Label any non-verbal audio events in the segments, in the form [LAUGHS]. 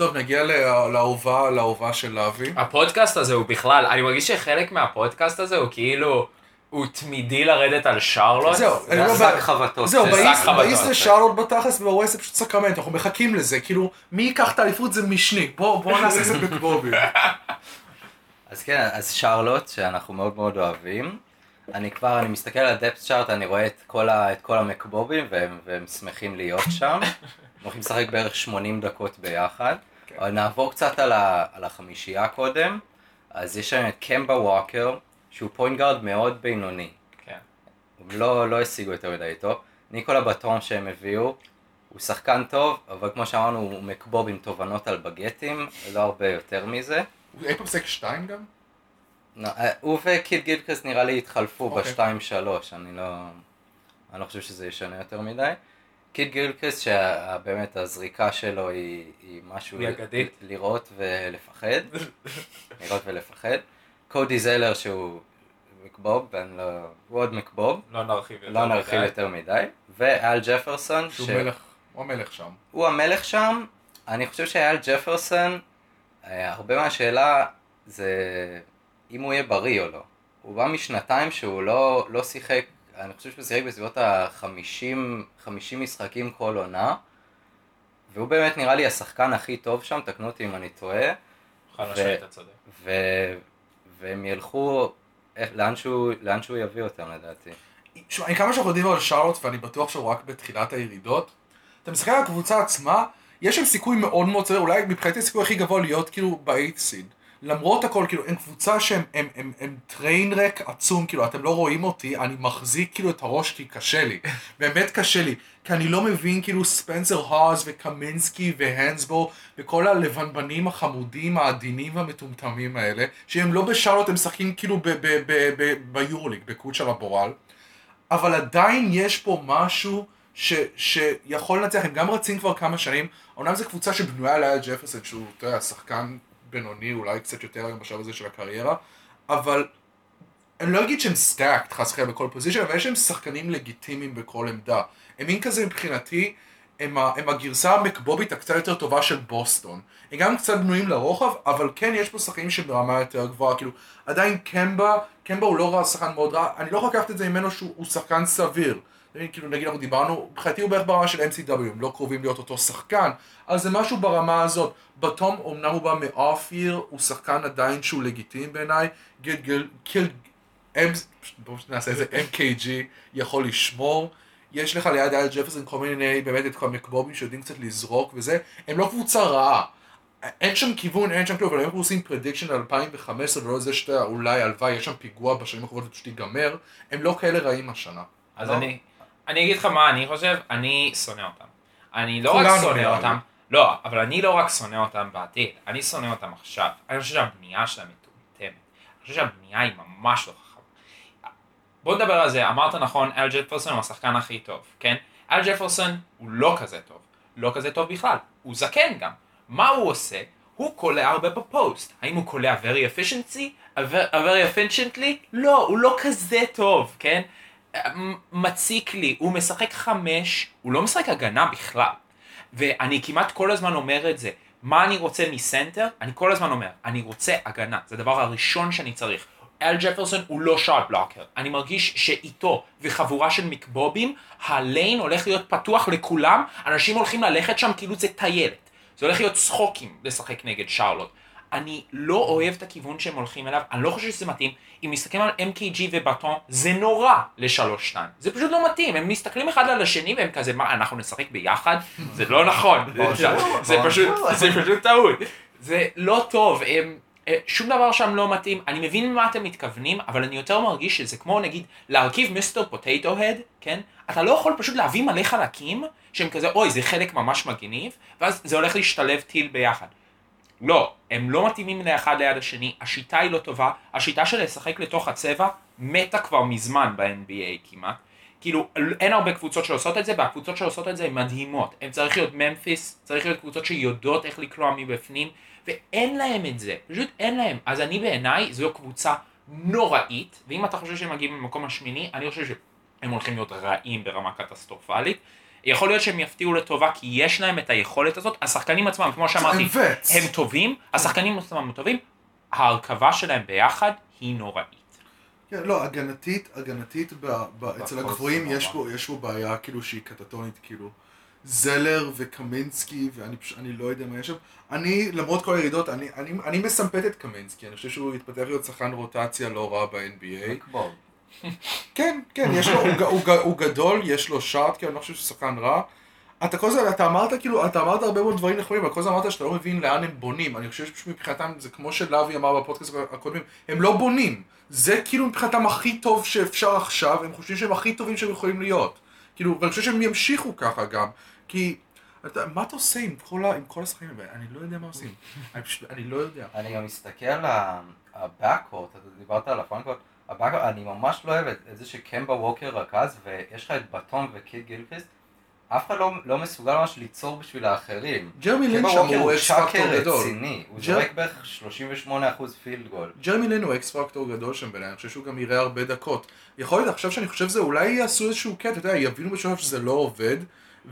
טוב, נגיע לאהובה, לאהובה של אבי. הפודקאסט הזה הוא בכלל, אני מרגיש שחלק מהפודקאסט הזה הוא כאילו, הוא תמידי לרדת על שרלוט. זהו, אני זה לא השק ב- חבטות. זהו, זה באיס- שק זה שרלוט בתכלס, ובווסט זה פשוט סקרמנט, אנחנו מחכים לזה, כאילו, מי ייקח את האליפות זה משני, בוא בוא נעשה קצת בקבובים. [LAUGHS] אז כן, אז שרלוט, שאנחנו מאוד מאוד אוהבים, אני כבר, אני מסתכל על הדפט צ'ארט, אני רואה את כל, ה, את כל המקבובים, והם, והם שמחים להיות שם. הם הולכים לשחק בערך 80 דקות ביחד. כן. נעבור קצת על, ה, על החמישייה קודם. אז יש שם את קמבה ווקר, שהוא point guard מאוד בינוני. כן. הם לא, לא השיגו יותר מדי טוב. ניקולה בטום שהם הביאו, הוא שחקן טוב, אבל כמו שאמרנו, הוא מקבוב עם תובנות על בגטים, לא הרבה יותר מזה. הוא אי פעם משחק שתיים גם? לא, אה, הוא וקיד גילקריסט נראה לי התחלפו אוקיי. בשתיים שלוש, אני לא... אני לא חושב שזה ישנה יותר מדי. קיד גילקרס שבאמת הזריקה שלו היא, היא משהו אגדית. לראות ולפחד. לראות ולפחד. קודי זלר שהוא מקבוב, ואני לא... הוא עוד מקבוב, לא נרחיב יותר. לא נרחיב מדי. יותר מדי. ואל ג'פרסון, שהוא מלך, הוא המלך שם. הוא המלך שם, אני חושב שאייל ג'פרסון, אה, הרבה מהשאלה זה אם הוא יהיה בריא או לא. הוא בא משנתיים שהוא לא, לא שיחק, אני חושב שהוא שיחק בסביבות ה-50 משחקים כל עונה, והוא באמת נראה לי השחקן הכי טוב שם, תקנו אותי אם אני טועה. והם ילכו איך- לאן שהוא, לאן שהוא יביא אותם לדעתי. תשמע, אני כמה שאנחנו יודעים על שרלוט, ואני בטוח שהוא רק בתחילת הירידות, אתה מסתכל על הקבוצה עצמה, יש שם סיכוי מאוד מאוד סביר, אולי מבחינתי הסיכוי הכי גבוה להיות כאילו באייט סיד. למרות הכל, כאילו, הם קבוצה שהם הם, הם, הם טריינרק עצום, כאילו, אתם לא רואים אותי, אני מחזיק כאילו את הראש כי קשה לי. באמת קשה לי. כי אני לא מבין כאילו ספנסר האז וקמינסקי והנסבור וכל הלבנבנים החמודים העדינים והמטומטמים האלה, שהם לא בשרלוט, הם משחקים כאילו ב- ב- ב- ב- ביורוליג, בקוד של הבורל. אבל עדיין יש פה משהו ש, שיכול לנצח, הם גם רצים כבר כמה שנים, אומנם זו קבוצה שבנויה על אל ג'פרסון, שהוא, אתה יודע, שחקן בינוני, אולי קצת יותר היום בשלב הזה של הקריירה, אבל אני לא אגיד שהם stacked חס וחלילה בכל פוזיציה, אבל יש להם שחקנים לגיטימיים בכל עמדה. הם מין כזה מבחינתי, הם, ה, הם הגרסה המקבובית הקצת יותר טובה של בוסטון. הם גם קצת בנויים לרוחב, אבל כן יש פה שחקנים שברמה יותר גבוהה, כאילו, עדיין קמבה, קמבה הוא לא רע, שחקן מאוד רע, אני לא יכול לקחת את זה ממנו שהוא הוא שחקן סביר. כאילו נגיד אנחנו דיברנו, מבחינתי הוא בערך ברמה של MCW, הם לא קרובים להיות אותו שחקן, אבל זה משהו ברמה הזאת. בתום, אמנם הוא בא מ off year, הוא שחקן עדיין שהוא לגיטימי בעיניי, גיל גיל, קיל, בואו נעשה איזה MKG, יכול לשמור. יש לך ליד אל ג'פרסון כל מיני, באמת את כל המקבובים שיודעים קצת לזרוק וזה, הם לא קבוצה רעה. אין שם כיוון, אין שם כלום, אבל אם אנחנו עושים prediction על 2015 ולא זה שאתה אולי הלוואי, יש שם פיגוע בשנים הקרובות ופשוט ייגמר, הם לא כאלה רעים השנה. אז לא? אני, אני אגיד לך מה אני חושב, אני שונא אותם. אני לא רק שונא. אותם, לא, אבל אני לא רק שונא אותם בעתיד, אני שונא אותם עכשיו. אני חושב שהבנייה שלהם מטומטמת. אני חושב שהבנייה היא ממש לא חכמה. בוא נדבר על זה, אמרת נכון, אל ג'פרסון הוא השחקן הכי טוב, כן? אל ג'פרסון הוא לא כזה טוב, לא כזה טוב בכלל, הוא זקן גם. מה הוא עושה? הוא קולע הרבה בפוסט. האם הוא קולע very efficiency? very efficiently? לא, הוא לא כזה טוב, כן? מציק לי, הוא משחק חמש, הוא לא משחק הגנה בכלל. ואני כמעט כל הזמן אומר את זה. מה אני רוצה מסנטר? אני כל הזמן אומר, אני רוצה הגנה, זה הדבר הראשון שאני צריך. אל ג'פרסון הוא לא שארט בלוקר. אני מרגיש שאיתו וחבורה של מקבובים, הליין הולך להיות פתוח לכולם, אנשים הולכים ללכת שם כאילו זה טיילת. זה הולך להיות צחוקים לשחק נגד שרלוט. אני לא אוהב את הכיוון שהם הולכים אליו, אני לא חושב שזה מתאים. אם מסתכלים על MKG ובטון, זה נורא לשלוש שתיים. זה פשוט לא מתאים, הם מסתכלים אחד על השני והם כזה, מה, אנחנו נשחק ביחד? זה לא נכון. זה [LAUGHS] פשוט, טעות. זה לא טוב, הם, אה, שום דבר שם לא מתאים. אני מבין מה אתם מתכוונים, אבל אני יותר מרגיש שזה כמו נגיד להרכיב מיסטר פוטטו הד, כן? אתה לא יכול פשוט להביא מלא חלקים שהם כזה, אוי, זה חלק ממש מגניב, ואז זה הולך להשתלב טיל ביחד. לא, הם לא מתאימים לאחד ליד השני, השיטה היא לא טובה, השיטה של לשחק לתוך הצבע מתה כבר מזמן ב-NBA כמעט. כאילו, אין הרבה קבוצות שעושות את זה, והקבוצות שעושות את זה הן מדהימות. הן צריך להיות ממפיס, צריך להיות קבוצות שיודעות איך לקלוע מבפנים, ואין להם את זה, פשוט אין להם. אז אני בעיניי, זו קבוצה נוראית, ואם אתה חושב שהם מגיעים למקום השמיני, אני חושב שהם הולכים להיות רעים ברמה קטסטרופלית. יכול להיות שהם יפתיעו לטובה כי יש להם את היכולת הזאת, השחקנים עצמם, כמו שאמרתי, הם טובים, השחקנים עצמם הם טובים, ההרכבה שלהם ביחד היא נוראית. כן, לא, הגנתית, הגנתית, ב, ב, אצל הגבוהים. יש פה, יש פה בעיה כאילו שהיא קטטונית, כאילו. זלר וקמינסקי, ואני פשוט, אני לא יודע מה יש שם. אני, למרות כל הירידות, אני, אני, אני מסמפת את קמינסקי, אני חושב שהוא התפתח להיות שחקן רוטציה לא רע ב-NBA. כן, כן, יש לו, הוא, הוא, ג- הוא גדול, יש לו שארט, כי אני לא חושב שהוא שחקן רע. אתה כל הזמן, אתה אמרת כאילו, אתה אמרת הרבה מאוד דברים נכונים, אבל כל הזמן אמרת שאתה לא מבין לאן הם בונים. אני חושב שפשוט מבחינתם, זה כמו שלוי אמר בפודקאסט הקודמים, הם לא בונים. זה כאילו מבחינתם הכי טוב שאפשר עכשיו, הם חושבים שהם הכי טובים שהם יכולים להיות. כאילו, ואני חושב שהם ימשיכו ככה גם, כי... אתה, מה אתה עושה עם כל, ה- עם כל השחקנים האלה? אני לא יודע מה עושים. אני פשוט, אני לא יודע. אני גם מסתכל על ה backcourt, אתה דיברת על ה frontcourt, ה backcourt, אני ממש לא אוהב את את זה שקמבה ווקר רכז, ויש לך את בטום וקיד גילקריסט, אף אחד לא, לא מסוגל ממש ליצור בשביל האחרים. ג'רמי לין קמבה שם הוא X factor גדול. רציני, הוא ג'ר- זורק בערך 38% field goal. ג'רמי לין הוא X factor גדול שם ביניהם, אני חושב שהוא גם יראה הרבה דקות. יכול להיות עכשיו שאני חושב שזה אולי יעשו איזשהו קטע, אתה יודע, יבינו בשלב שזה לא עובד,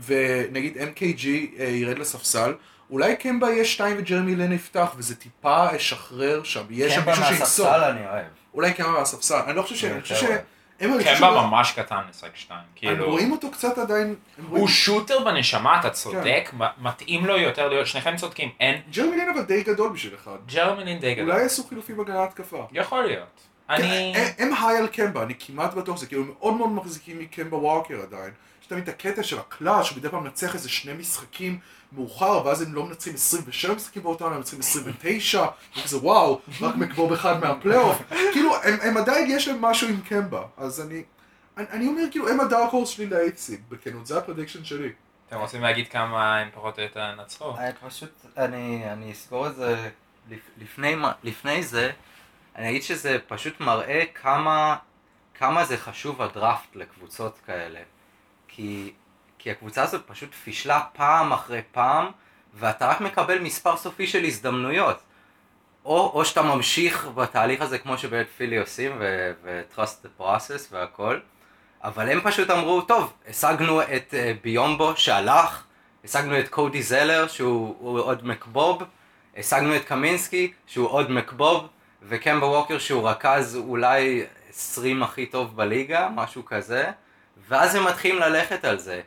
ונגיד MKG אה, ירד לספסל, אולי קמבה יהיה שתיים וג'רמי לין יפתח, וזה טיפה ישחרר שם, יהיה שם קמבה מישהו שימסור. מהספסל אני אוהב. אולי קמבה מהספסל, אני לא חושב ש... אני חושב יותר ש... אוהב. הם, אני חושב קמבה שהוא- ממש קטן לשחק שתיים, הם כאילו, רואים אותו קצת עדיין, הם הוא שוטר בנשמה, אתה צודק, מתאים לו יותר להיות, שניכם צודקים, אין, ג'רמי לין אבל די גדול בשביל אחד. ג'רמלין די גדול, אולי יעשו חילופים הגנה התקפה. יכול להיות, כן, אני, הם- הם היי על קמבה, אני כמעט בטוח שזה, כאילו הם מאוד מאוד מחזיקים מקמבה ווקר עדיין. יש תמיד את הקטע של הקלאץ', שמדי פעם מנצח איזה שני משחקים מאוחר, ואז הם לא מנצחים 27 משחקים באותם, הם מנצחים 29, וכזה וואו, רק מקבוב אחד מהפלייאוף. כאילו, הם, הם עדיין יש להם משהו עם קמבה, אז אני, אני, אני אומר כאילו, הם ה dark horse שלי ל eight seed, בכנות, זה ה prediction שלי. אתם רוצים להגיד כמה הם פחות או יותר ינצחו? אני פשוט, אני, אני אסגור את זה לפ, לפני, לפני זה, אני אגיד שזה פשוט מראה כמה, כמה זה חשוב הדראפט לקבוצות כאלה. כי, כי הקבוצה הזאת פשוט פישלה פעם אחרי פעם, ואתה רק מקבל מספר סופי של הזדמנויות. או, או שאתה ממשיך בתהליך הזה כמו שבאמת פילי עושים, ו-trust the process והכל, אבל הם פשוט אמרו, טוב, השגנו את uh, ביומבו שהלך, השגנו את קודי זלר שהוא הוא עוד מקבוב, השגנו את קמינסקי שהוא עוד מקבוב, וקמבה ווקר שהוא רכז אולי 20 הכי טוב בליגה, משהו כזה, ואז הם מתחילים ללכת על זה,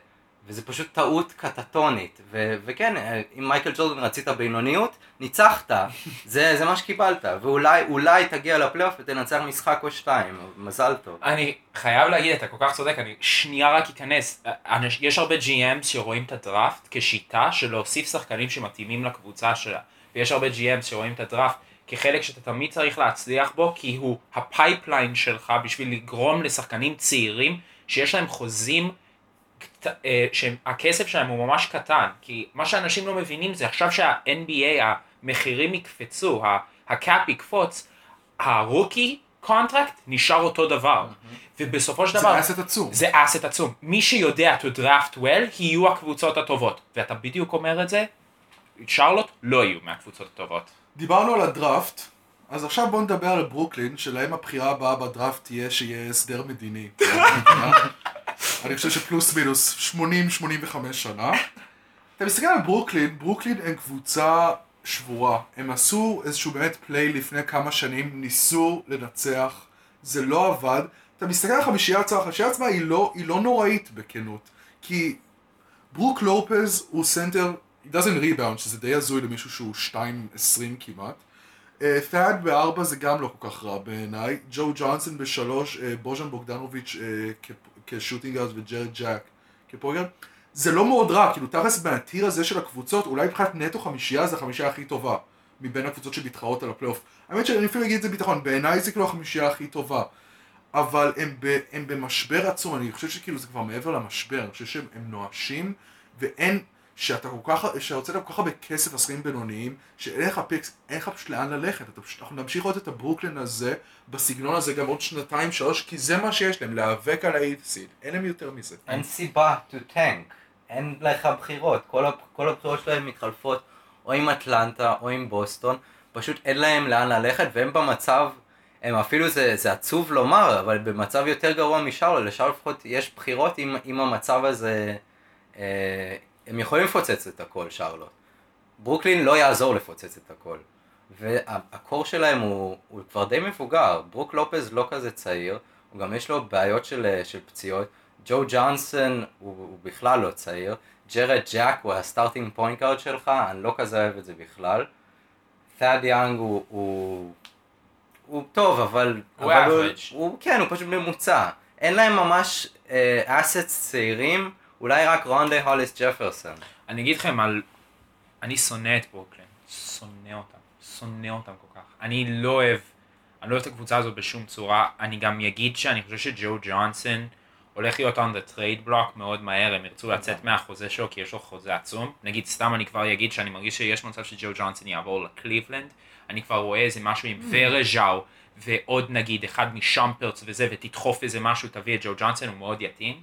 וזה פשוט טעות קטטונית, ו- וכן, אה, אם מייקל ג'ורדן רצית בינוניות, ניצחת, [LAUGHS] זה, זה מה שקיבלת, ואולי אולי תגיע לפלייאוף ותנצח משחק או שתיים, מזל טוב. אני חייב להגיד, אתה כל כך צודק, אני שנייה רק אכנס. יש הרבה GMs שרואים את הדראפט כשיטה של להוסיף שחקנים שמתאימים לקבוצה שלה. ויש הרבה GMs שרואים את הדראפט כחלק שאתה תמיד צריך להצליח בו, כי הוא ה pipeline שלך בשביל לגרום לשחקנים צעירים שיש להם חוזים, אה, שהכסף שלהם הוא ממש קטן. כי מה שאנשים לא מבינים זה עכשיו שה-NBA, המחירים יקפצו, ה cap יקפוץ, ה rookie contract נשאר אותו דבר. ובסופו של זה דבר, asset עצום. זה asset עצום. מי שיודע to draft well, יהיו הקבוצות הטובות. ואתה בדיוק אומר את זה, שרלוט לא יהיו מהקבוצות הטובות. דיברנו על הדראפט, אז עכשיו בואו נדבר על ברוקלין, שלהם הבחירה הבאה בדראפט תהיה שיהיה הסדר מדיני. [LAUGHS] אני חושב שפלוס מינוס 80-85 שנה. אתה מסתכל על ברוקלין, ברוקלין הם קבוצה שבורה. הם עשו איזשהו באמת play לפני כמה שנים, ניסו לנצח, זה לא עבד. אתה מסתכל על חמישייה עצמה, החמישייה עצמה היא לא, היא לא נוראית בכנות. כי ברוק לופז הוא סנטר, he doesn't rebound, שזה די הזוי למישהו שהוא 2.20 כמעט. ת'אד בארבע זה גם לא כל כך רע בעיניי. ג'ו ג'ונסון בשלוש, אה, בוז'ן בוגדנוביץ' אה, כ- כ shooting guard וג'ארט ג'ק כ point guard. זה לא מאוד רע, כאילו תכלס מה tier הזה של הקבוצות, אולי מבחינת נטו חמישייה זה החמישייה הכי טובה מבין הקבוצות שמתחרות על הפלייאוף. האמת שאני אפילו אגיד את זה ביטחון, בעיניי זה כאילו החמישייה הכי טובה. אבל הם, ב, הם במשבר עצום, אני חושב שכאילו זה כבר מעבר למשבר, אני חושב שהם הם נואשים, ואין, שאתה כל כך, שהוצאת כל כך הרבה כסף לשחקנים בינוניים, שאין לך picks, אין לך פשוט לאן ללכת, אתה פשוט, אנחנו נמשיך לראות את הברוקלין הזה, בסגנון הזה גם עוד שנתיים, שלוש, כי זה מה שיש להם, להיאבק על ה eight seed, אין להם יותר מזה. אין סיבה to tank, אין לך בחירות, כל, הבח- כל הבחירות שלהם מתחלפות או עם אטלנטה או עם בוסטון, פשוט אין להם לאן ללכת והם במצב, הם אפילו זה, זה עצוב לומר, אבל במצב יותר גרוע משרלו, לשרלו לפחות יש בחירות אם, אם המצב הזה אה, הם יכולים לפוצץ את הכל, שרלוט. ברוקלין לא יעזור לפוצץ את הכל. והקור שלהם הוא, הוא כבר די מבוגר, ברוק לופז לא כזה צעיר, הוא גם יש לו בעיות של, של פציעות, ג'ו ג'ונסון הוא, הוא בכלל לא צעיר, ג'ארט ג'ק הוא ה starting point guard שלך, אני לא כזה אוהב את זה בכלל. ת'אד יאנג הוא, הוא, הוא טוב, אבל... הוא אבל הוא. הוא, כן, הוא פשוט ממוצע. אין להם ממש assets צעירים, אולי רק רונדה הוליס ג'פרסון. אני אגיד לכם על... אני שונא את ברוקלין. שונא אותם. שונא אותם כל כך. אני לא אוהב... אני לא אוהב את הקבוצה הזאת בשום צורה. אני גם אגיד שאני חושב שג'ו ג'ונסון הולך להיות on the trade block מאוד מהר, הם ירצו לצאת מהחוזה שלו כי יש לו חוזה עצום. נגיד סתם אני כבר אגיד שאני מרגיש שיש מצב שג'ו ג'ונסון יעבור לקליבלנד. אני כבר רואה איזה משהו עם ורז'או ועוד נגיד אחד משמפרט וזה ותדחוף איזה משהו תביא את ג'ו ג'ונסון הוא מאוד יתאים.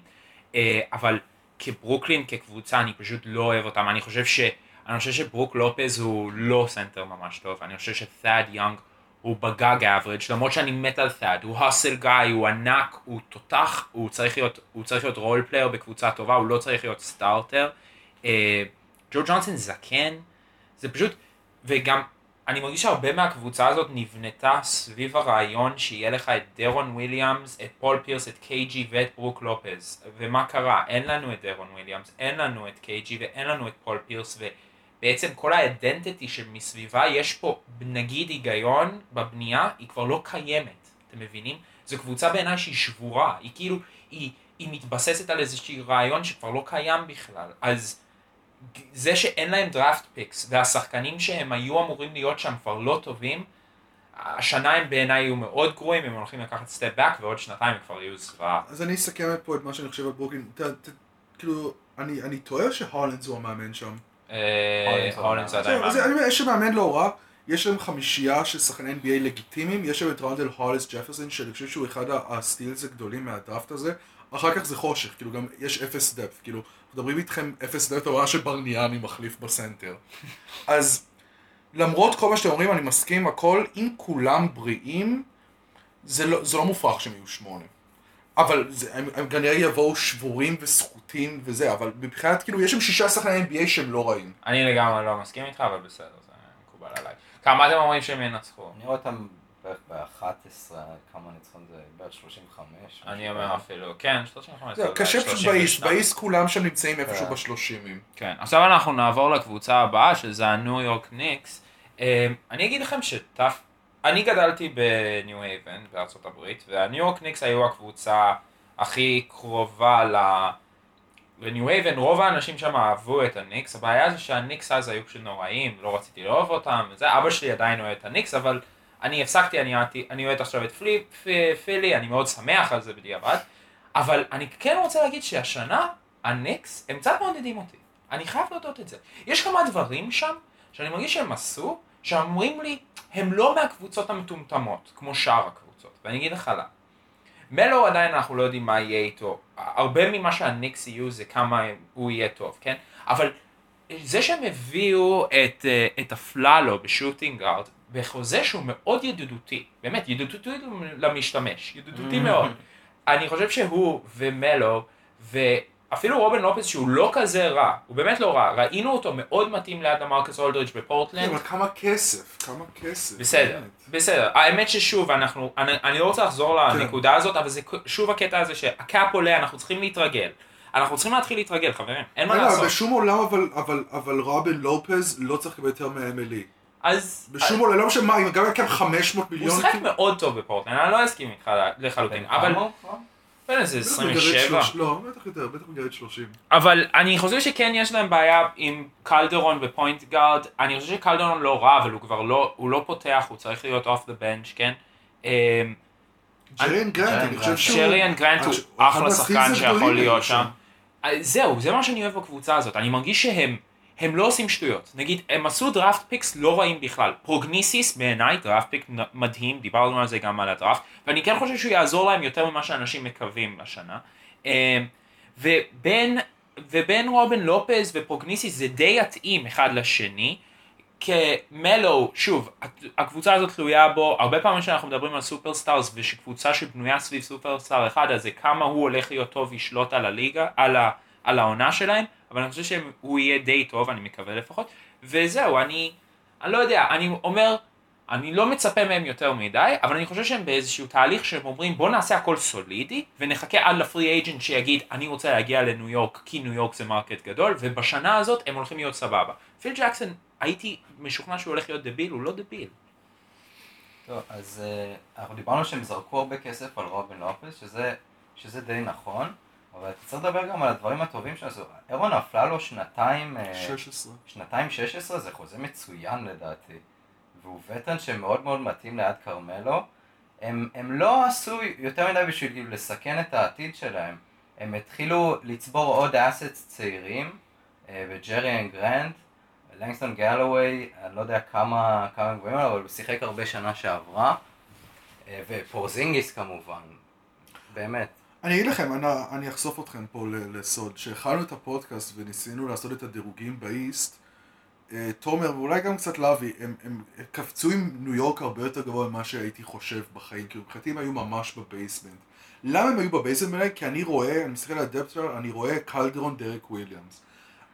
אה, אבל כברוקלין כקבוצה אני פשוט לא אוהב אותם. אני חושב ש... אני חושב שברוק לופז הוא לא סנטר ממש טוב. אני חושב שת'אד יונג הוא בגג average למרות שאני מת על ת'אד, הוא hustle guy, הוא ענק, הוא תותח, הוא צריך להיות, הוא צריך להיות role player בקבוצה טובה, הוא לא צריך להיות starter. אה, ג'ו ג'ונסון זקן, זה פשוט, וגם אני מרגיש שהרבה מהקבוצה הזאת נבנתה סביב הרעיון שיהיה לך את דרון וויליאמס, את פול פירס, את קייג'י ואת ברוק לופז. ומה קרה? אין לנו את דרון וויליאמס, אין לנו את קייג'י ואין לנו את פול פירס, ובעצם כל ה identity שמסביבה יש פה נגיד היגיון בבנייה, היא כבר לא קיימת, אתם מבינים? זו קבוצה בעיניי שהיא שבורה, היא כאילו, היא, היא מתבססת על איזשהו רעיון שכבר לא קיים בכלל. אז זה שאין להם draft picks והשחקנים שהם היו אמורים להיות שם כבר לא טובים, השנה הם בעיניי יהיו מאוד גרועים, הם הולכים לקחת step back ועוד שנתיים הם כבר יהיו זוועה. אז אני אסכם פה את מה שאני חושב על ברוקלין. ת- ת- כאילו, אני אני טועה שהולנדס הוא המאמן שם. אה, הולנדס. עדיין אז מאמן. אני אומר, יש מאמן לא רע, יש להם חמישייה של שחקני NBA לגיטימיים, יש שם את רונדל הולס ג'פרסון, שאני חושב שהוא אחד ה steals הגדולים מהדראפט הזה, אחר כך זה חושך, כאילו גם יש אפס דפט, כאילו, מדברים איתכם אפס דפט, העונה שברניאני מחליף בסנטר. [LAUGHS] אז למרות כל מה שאתם אומרים, אני מסכים הכל, אם כולם בריאים, זה לא, זה לא מופרך שהם יהיו שמונה. אבל זה, הם, הם כנראה יבואו שבורים וסחוטים וזה, אבל מבחינת, כאילו, יש שם שישה שחקני NBA שהם לא רעים. אני לגמרי לא מסכים איתך, אבל בסדר, זה מקובל עליי. כמה אתם אומרים שהם ינצחו? אני רואה אותם בערך ב-11, כמה ניצחון זה? בערך 35. אני אומר. אפילו, כן, 35. זהו, קשה פשוט ב East, ב East כולם שם נמצאים איפשהו כן. בשלושימים. כן, עכשיו אנחנו נעבור לקבוצה הבאה, שזה הניו יורק ניקס. אני אגיד לכם שטף, אני גדלתי בניו הייבן בארצות הברית, והניו יורק ניקס היו הקבוצה הכי קרובה ל... לניו הייבן, רוב האנשים שם אהבו את הניקס, הבעיה זה שהניקס אז היו פשוט נוראים, לא רציתי לאהוב אותם, וזה, אבא שלי עדיין אוהד את הניקס, אבל אני הפסקתי, אני, אני אוהד עכשיו את פלי, פ- פילי, אני מאוד שמח על זה בדיעבד, אבל אני כן רוצה להגיד שהשנה, הניקס, הם קצת מעודדים אותי. אני חייב להודות את זה. יש כמה דברים שם, שאני מרגיש שהם עשו, שאומרים לי, הם לא מהקבוצות המטומטמות, כמו שאר הקבוצות, ואני אגיד לך למה. מלו עדיין אנחנו לא יודעים מה יהיה איתו. הרבה ממה שהניקס יהיו זה כמה הוא יהיה טוב, כן? אבל זה שהם הביאו את, אה, את אפללו ב shooting guard, בחוזה שהוא מאוד ידידותי, באמת, ידידותי למשתמש, ידידותי מאוד. אני חושב שהוא ומלו, ואפילו רובן לופס שהוא לא כזה רע, הוא באמת לא רע, ראינו אותו מאוד מתאים ליד המרקס אולדריץ' בפורטלנד. אבל כמה כסף, כמה כסף. בסדר, באמת. בסדר. האמת ששוב, אנחנו, אני, אני לא רוצה לחזור לנקודה הזאת, אבל זה שוב הקטע הזה שהקאפ עולה, אנחנו צריכים להתרגל. אנחנו צריכים להתחיל להתרגל, חברים, אין מה לעשות. בשום עולם אבל, אבל, אבל רובין לופז לא צריך לקבל יותר מאמילי. אז... בשום עולם, לא משנה מה, אם גם יקם 500 הוא מיליון, שיחק כאילו, מאוד טוב בפורטלנד, אני לא אסכים איתך לחלוטין, אבל... הוא כבר? בן איזה בטח הוא יגרד 27. שלוש- לא, בטח יותר, בטח הוא יגרד 30. אבל אני חושב שכן יש להם בעיה עם קלדרון ב point guard, אני חושב שקלדרון לא רע, אבל הוא כבר לא, הוא לא פותח, הוא צריך להיות off the bench, כן? אמ, ג'ריאן גרנט, אני חושב שהוא... ג'ריאן גרנט הוא אחלה שחקן שיכול להיות שם. אה, זהו, זה מה שאני אוהב בקבוצה הזאת, אני מרגיש שהם הם לא עושים שטויות. נגיד, הם עשו draft picks לא רעים בכלל. פורזינגיס בעיניי draft pick מדהים, דיברנו על זה גם על הדראפט, ואני כן חושב שהוא יעזור להם יותר ממה שאנשים מקווים השנה. אה, ובין, ובין רובין לופז ופורזינגיס זה די יתאים אחד לשני. כרמלו, שוב, הקבוצה הזאת תלויה בו, הרבה פעמים כשאנחנו מדברים על superstars ושקבוצה שבנויה סביב superstar אחד, אז זה כמה הוא הולך להיות טוב וישלוט על הליגה, על, ה, על העונה שלהם, אבל אני חושב שהוא יהיה די טוב, אני מקווה לפחות, וזהו, אני, אני לא יודע, אני אומר, אני לא מצפה מהם יותר מדי, אבל אני חושב שהם באיזשהו תהליך שהם אומרים בוא נעשה הכל סולידי, ונחכה עד ל free agent שיגיד אני רוצה להגיע לניו יורק כי ניו יורק זה market גדול, ובשנה הזאת הם הולכים להיות סבבה. פיל ג'קסון, הייתי משוכנע שהוא הולך להיות דביל, הוא לא דביל. טוב, אז אה, אנחנו דיברנו שהם זרקו הרבה כסף על רובין לופס, שזה, שזה די נכון, אבל אתה צריך לדבר גם על הדברים הטובים שעשו. ארון אפללו שנתיים... אה, 16. שנתיים 16 זה חוזה מצוין לדעתי. והוא וטרן שמאוד מאוד מתאים ליד כרמלו. הם, הם לא עשו יותר מדי בשביל כאילו לסכן את העתיד שלהם. הם התחילו לצבור עוד assets צעירים, אה, וג'ריאן גרנט, לנגסטון גלווי, אני לא יודע כמה, כמה גבוהים עליו, אבל הוא שיחק הרבה שנה שעברה, אה, ופורזינגיס כמובן, באמת. אני אגיד לכם, אני, אני אחשוף אתכם פה לסוד, כשהכנו את הפודקאסט וניסינו לעשות את הדירוגים ב East, אה, תומר ואולי גם קצת לוי, הם, הם קפצו עם ניו יורק הרבה יותר גבוה ממה שהייתי חושב בחיים, כאילו מבחינתי הם היו ממש ב basement. למה הם היו ב basement בעיניי? כי אני רואה, אני מסתכל על ה depth chart, אני רואה קלדרון דרק וויליאמס.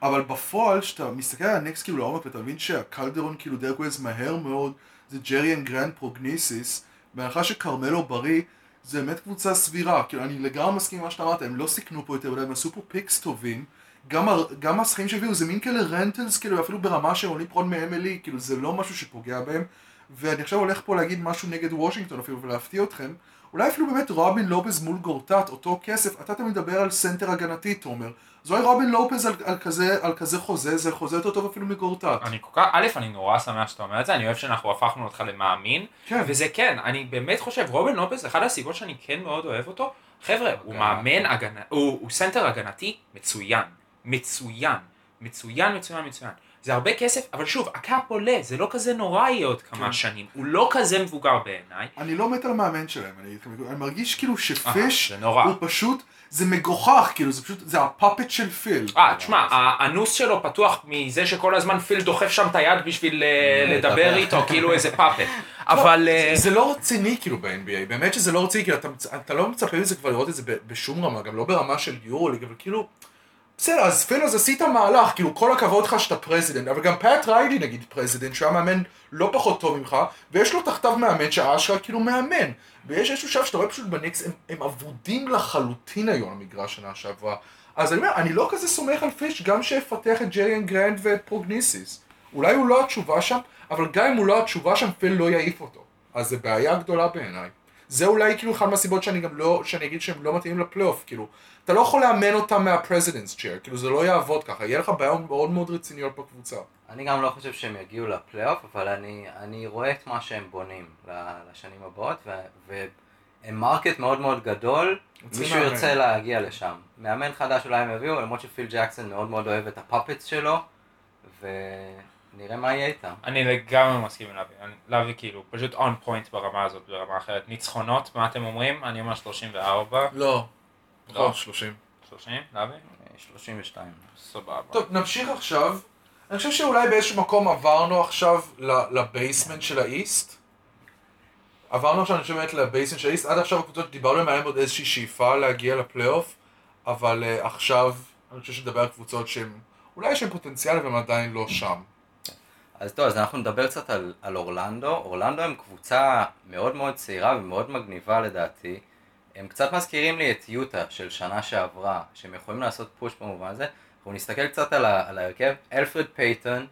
אבל בפועל, כשאתה מסתכל על הניקס כאילו לעומק ואתה מבין שהקלדרון כאילו דרק וויליאמס מהר מאוד זה ג'ריאן גרנט פורזינגיס, בהנחה שכרמלו בריא, זה באמת קבוצה סבירה, כאילו אני לגמרי מסכים עם מה שאתה אמרת, הם לא סיכנו פה יותר הם עשו פה picks טובים, גם, גם השכירים שהביאו זה מין כאלה rentals, כאילו אפילו ברמה שהם עולים פרון מאמילי, כאילו זה לא משהו שפוגע בהם, ואני עכשיו הולך פה להגיד משהו נגד וושינגטון אפילו ולהפתיע אתכם, אולי אפילו באמת רובין לופז מול גורטט, אותו כסף, אתה תמיד מדבר על סנטר הגנתי, תומר, אז אולי רובין לופז על, על, כזה, על כזה חוזה, זה חוזה יותר טוב אפילו מגורטט. אני כל כך, א', אני נורא שמח שאתה אומר את זה, אני אוהב שאנחנו הפכנו אותך למאמין, כן. וזה כן, אני באמת חושב, רובן לופס, אחת הסיבות שאני כן מאוד אוהב אותו, חבר'ה, הוא הגנה. מאמן הגנה, הוא, הוא סנטר הגנתי מצוין, מצוין, מצוין, מצוין, מצוין. זה הרבה כסף, אבל שוב, ה cap עולה, זה לא כזה נורא יהיה עוד כמה כן. שנים, הוא לא כזה מבוגר בעיניי. אני לא מת על המאמן שלהם, אני, אני מרגיש כאילו אה, שפיש נורא. הוא פשוט, זה מגוחך, כאילו זה פשוט, זה ה puppet של פיל. אה, תשמע, האנוס שלו פתוח מזה שכל הזמן פיל דוחף שם את היד בשביל אה, לדבר. איתו, כאילו איזה puppet. [LAUGHS] אבל... אה, זה, לא רציני כאילו ב-NBA, באמת שזה לא רציני, כאילו אתה, לא מצפה מזה כבר לראות את זה בשום רמה, גם לא ברמה של יורוליג, אבל כאילו, בסדר, אז פיל, אז עשית מהלך, כאילו כל הכבוד לך שאתה president, אבל גם פאט ריילי נגיד president, שהוא היה מאמן לא פחות טוב ממך, ויש לו תחתיו מאמן שאשכרה כאילו מאמן, ויש איזשהו שלב שאתה רואה פשוט בניקס, הם, הם אבודים לחלוטין היום למגרש שנה שעברה, אז אני אומר, אני לא כזה סומך על פיש, גם שיפתח את ג'ריאן גרנט ואת פורזינגיס, אולי הוא לא התשובה שם, אבל גם אם הוא לא התשובה שם, פיל לא יעיף אותו. אז זו בעיה גדולה בעיניי. זה אולי כאילו אחת מהסיבות שאני גם לא, שאני אגיד שהם לא מתאימים לפלייאוף, כאילו, אתה לא יכול לאמן אותם מה president's chair, כאילו זה לא יעבוד ככה, יהיה לך בעיות מאוד מאוד רציניות בקבוצה. אני גם לא חושב שהם יגיעו לפלייאוף, אבל אני, אני רואה את מה שהם בונים ל- לשנים הבאות, והם market מאוד מאוד גדול, מישהו מאמן. ירצה להגיע לשם. מאמן חדש אולי הם יביאו, למרות שפיל ג'קסון מאוד מאוד אוהב את ה puppets שלו, ונראה מה יהיה איתם. אני לגמרי מסכים עם לוי, אני- לוי כאילו פשוט on point ברמה הזאת, ברמה אחרת. ניצחונות, מה אתם אומרים? אני אומר 34, לא. לא. 30. 30, לוי? 32. סבבה. טוב, נמשיך עכשיו. אני חושב שאולי באיזשהו מקום עברנו עכשיו ל basement של ה East. עברנו עכשיו, אני חושב באמת ל basement של ה East. עד עכשיו הקבוצות דיברנו עליהן, היה עוד איזושהי שאיפה להגיע לפלייאוף, אבל uh, עכשיו אני חושב שנדבר על קבוצות שהן, אולי יש להן פוטנציאל והן עדיין לא שם. אז טוב, אז אנחנו נדבר קצת על, על אורלנדו. אורלנדו הם קבוצה מאוד מאוד צעירה ומאוד מגניבה לדעתי. הם קצת מזכירים לי את יוטה של שנה שעברה, שהם יכולים לעשות push במובן הזה. אנחנו נסתכל קצת על, ה, על ההרכב. אלפריד פייטון,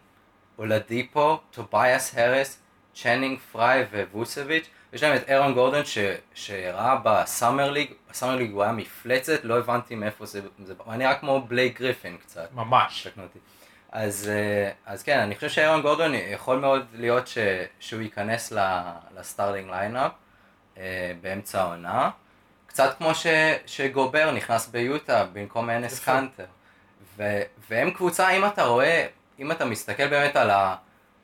אולדיפו, טובייס האריס, צ'נינג פריי ווּצ'ביץ'. יש להם את אירון גורדון ש, שראה ב Summer League, ב Summer League הוא היה מפלצת, לא הבנתי מאיפה זה, זה נראה כמו בלייק גריפין קצת. ממש. אז, אה, אז כן, אני חושב שאירון גורדון יכול מאוד להיות ש, שהוא ייכנס ל- ל starting lineup אה, באמצע העונה. קצת כמו ש, שגובר נכנס ביוטה במקום אנס. קאנטר. ו, והם קבוצה, אם אתה רואה, אם אתה מסתכל באמת על ה...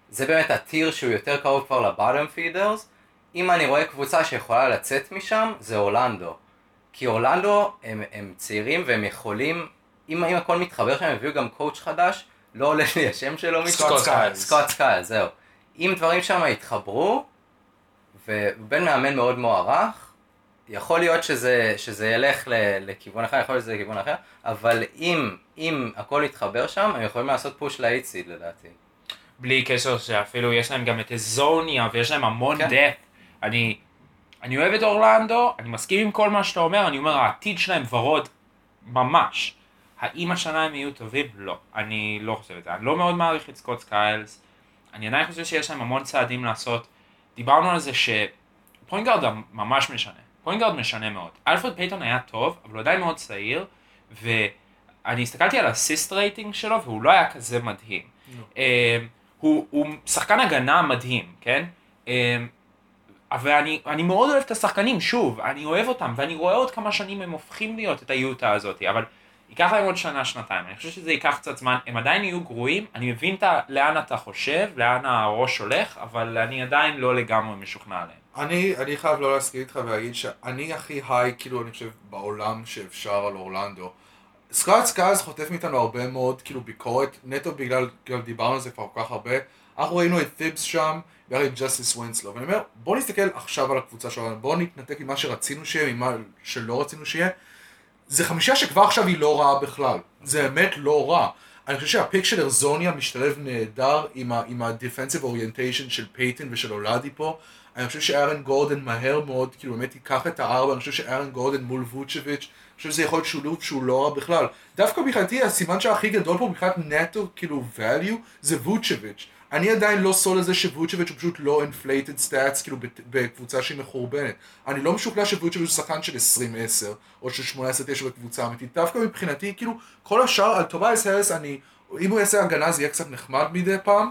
זה באמת ה tier שהוא יותר קרוב כבר ל bottom feeders. אם אני רואה קבוצה שיכולה לצאת משם, זה אורלנדו. כי אורלנדו הם, הם צעירים והם יכולים, אם, אם הכל מתחבר שם, הם הביאו גם coach חדש, לא עולה לי השם שלו סקוט. סקיילס. סקוט סקיילס, זהו. אם דברים שם יתחברו, ובין מאמן מאוד מוערך, יכול להיות שזה, שזה ילך ל, לכיוון אחר, יכול להיות שזה לכיוון אחר, אבל אם, אם הכל יתחבר שם, הם יכולים לעשות push ל eight seed לדעתי. בלי קשר שאפילו יש להם גם את הזוניה ויש להם המון כן. depth. אני, אני אוהב את אורלנדו, אני מסכים עם כל מה שאתה אומר, אני אומר העתיד שלהם ורוד ממש. האם השנה הם יהיו טובים? לא. אני לא חושב את זה. אני לא מאוד מעריך את סקוט סקיילס. אני עדיין חושב שיש להם המון צעדים לעשות. דיברנו על זה ש point guard ממש משנה. point guard משנה מאוד. אלפריד פייטון היה טוב, אבל הוא עדיין מאוד צעיר, ואני הסתכלתי על ה assist rating שלו, והוא לא היה כזה מדהים. אה, הוא, הוא שחקן הגנה מדהים, כן? אה, אבל אני, אני מאוד אוהב את השחקנים, שוב, אני אוהב אותם, ואני רואה עוד כמה שנים הם הופכים להיות את היוטה הזאת, אבל ייקח להם עוד שנה, שנתיים, אני חושב שזה ייקח קצת זמן, הם עדיין יהיו גרועים, אני מבין ה- לאן אתה חושב, לאן הראש הולך, אבל אני עדיין לא לגמרי משוכנע עליהם. אני, אני חייב לא להסכים איתך ולהגיד שאני הכי high, כאילו, אני חושב, בעולם שאפשר על אורלנדו. סקוט סקיילס חוטף מאיתנו הרבה מאוד, כאילו, ביקורת, נטו בגלל, גם דיברנו על זה כבר כל כך הרבה. אנחנו ראינו את טיבס שם, ביחד עם ג'סטיס ווינסלו, ואני אומר, בוא נסתכל עכשיו על הקבוצה שלנו, בוא נתנתק ממה שרצינו שיהיה, ממה שלא רצינו שיהיה. זה חמישה שכבר עכשיו היא לא רעה בכלל. זה באמת לא רע. אני חושב שה pick של הזוניה משתלב נהדר עם ה-defensive orientation של פייטון ושל אולדי פה. אני חושב שארן גורדן מהר מאוד, כאילו באמת ייקח את הארבע, אני חושב שארן גורדן מול ווצ'ביץ', חושב שזה יכול להיות שילוב שהוא לא רע בכלל. דווקא מבחינתי הסימן שהכי גדול פה מבחינת נטו, כאילו value, זה ווצ'ביץ'. אני עדיין לא סול לזה שווצ'ביץ' הוא פשוט לא inflated stats, כאילו בקבוצה שהיא מחורבנת. אני לא משוכנע שווצ'ביץ' הוא שחקן של 20-10, או של 18-9 בקבוצה אמיתית. דווקא מבחינתי, כאילו, כל השאר, על טובייס הרס, אני, אם הוא יעשה הגנה זה יהיה קצת נחמד מדי פעם,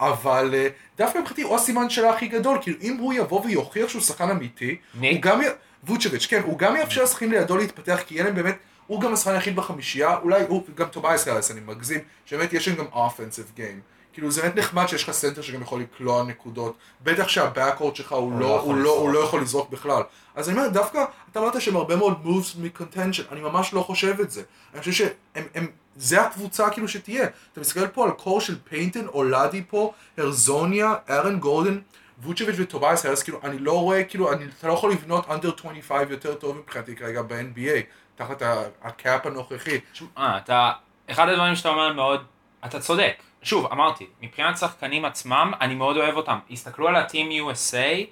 אבל אה, דווקא מבחינתי הוא ה ceiling שלה הכי גדול, כאילו אם הוא יבוא ויוכיח שהוא שחקן אמיתי, ניק? הוא גם, י... ווצ'ביץ', כן, הוא גם יאפשר לשחקים לידו להתפתח, כי יהיה להם באמת, הוא גם השחקן היחיד בחמישייה, אולי הוא, גם טובייס הרס, אני מגזים, שבאמת יש להם גם offensive game. כאילו זה באמת נחמד שיש לך סנטר שגם יכול לקלוע נקודות, בטח שה backcourt שלך הוא לא, לא הוא לא, הוא. לא יכול לזרוק בכלל. אז אני אומר, דווקא, אתה אמרת שהם הרבה מאוד moves מ contention, אני ממש לא חושב את זה. אני חושב שהם, הם, זה הקבוצה כאילו שתהיה. אתה מסתכל פה על core של פייטון, אולדיפו, הזוניה, ארון גורדון, ווצ'ביץ' וטובייס הרס, כאילו, אני לא רואה, כאילו, אני, אתה לא יכול לבנות under 25 יותר טוב מבחינתי כרגע ב-NBA, תחת ה cap הנוכחי. אה, אתה, אחד הדברים שאתה אומר מאוד, אתה צודק. שוב, אמרתי, מבחינת שחקנים עצמם, אני מאוד אוהב אותם. הסתכלו על ה Team USA,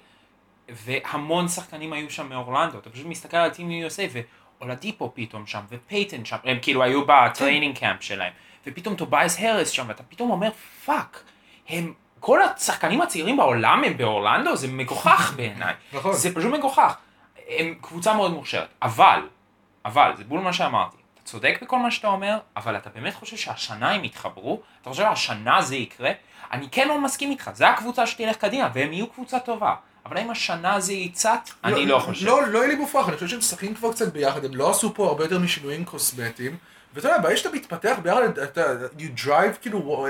והמון שחקנים היו שם מאורלנדו. אתה פשוט מסתכל על ה-Team USA, ואולדיפו פתאום שם, ופייטן שם, הם כאילו היו ב training camp שלהם. ופתאום טובייס הרס שם, ואתה פתאום אומר, fuck, הם, כל השחקנים הצעירים בעולם הם באורלנדו? זה מגוחך [LAUGHS] בעיניי. נכון. זה פשוט מגוחך. הם קבוצה מאוד מוכשרת. אבל, אבל, זה בול מה שאמרתי. אתה צודק בכל מה שאתה אומר, אבל אתה באמת חושב שהשנה הם יתחברו? אתה חושב שהשנה זה יקרה? אני כן לא מסכים איתך, זה הקבוצה שתלך קדימה, והם יהיו קבוצה טובה. אבל האם השנה זה יצעט? אני לא חושב. לא, לא יהיה לי מופרך, אני חושב שהם משחקים כבר קצת ביחד, הם לא עשו פה הרבה יותר משינויים קוסמטיים. ואתה יודע, ברגע שאתה מתפתח ביחד, אתה, you drive כאילו,